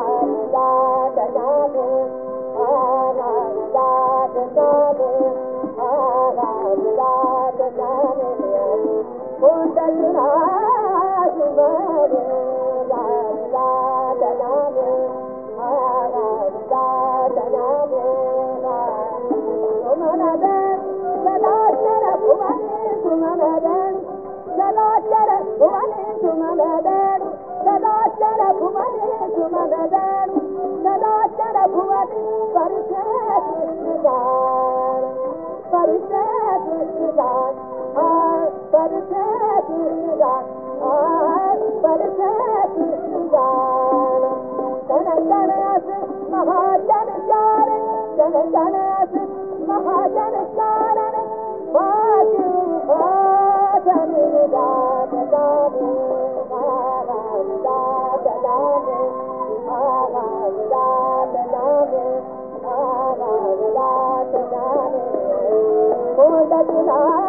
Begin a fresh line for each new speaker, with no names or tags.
दाद गाना गाना गान सुमा जाने हाराम दाद गान सुमन सदा भुवनी सुम सदा भवन सुमन दर भुवने सु गारस महाजन चारंदस महाजन चार भा